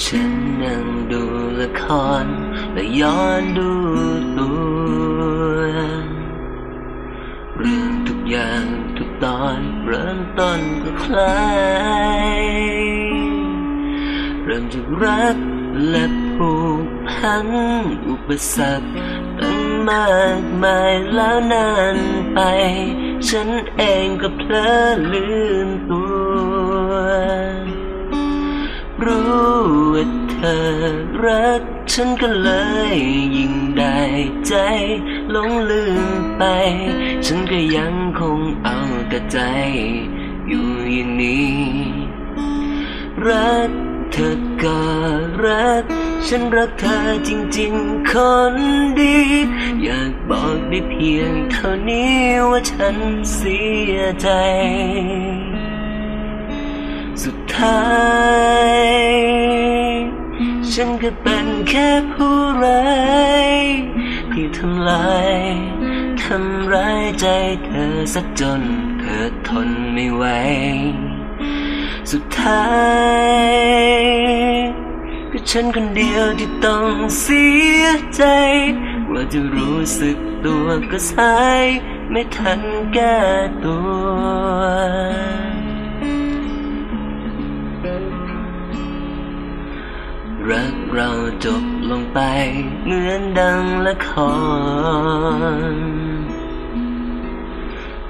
ฉันนั่งดูละครและย้อนดูตัวเรื่องทุกอย่างทุกตอนเริ่มต้นก็คล้ายเริ่มจากรักและผูกพันอุปสรรคตั้งมากมายแล้วนานไป ฉันเองก็เพลอลืมตัว รู้ว่าเธอรักฉันก็เลยยิ่งได้ใจหลงลืมไป ฉันก็ยังคงเอาแต่ใจ อยู่อย่างนี้ รักเธอก็รัก ฉันรักเธอจริงๆ คนดี อยากบอกได้เพียงเท่านี้ว่าฉันเสียใจ สุดท้าย ฉันก็เป็นแค่ผู้ร้ายที่ทำลายทำร้ายใจเธอสักจนเธอทนไม่ไหว สุดท้ายก็ฉันคนเดียวที่ต้องเสียใจว่าจะรู้สึกตัวก็สาย ไม่ทันแก้ตัว รักเราจบลงไป เหมือนดังละคร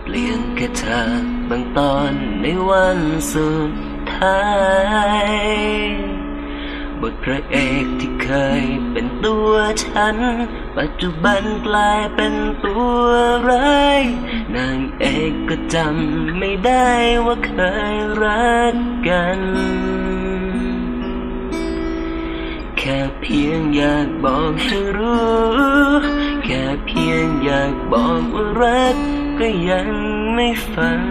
เปลี่ยนแค่เธอบางตอนในวันสุดท้าย บทพระเอกที่เคยเป็นตัวฉัน ปัจจุบันกลายเป็นตัวร้ายนางเอกก็จำไม่ได้ว่าเคยรักกัน แค่เพียงอยากบอกเธอรู้ แค่เพียงอยากบอกว่ารักก็ยังไม่ฟัง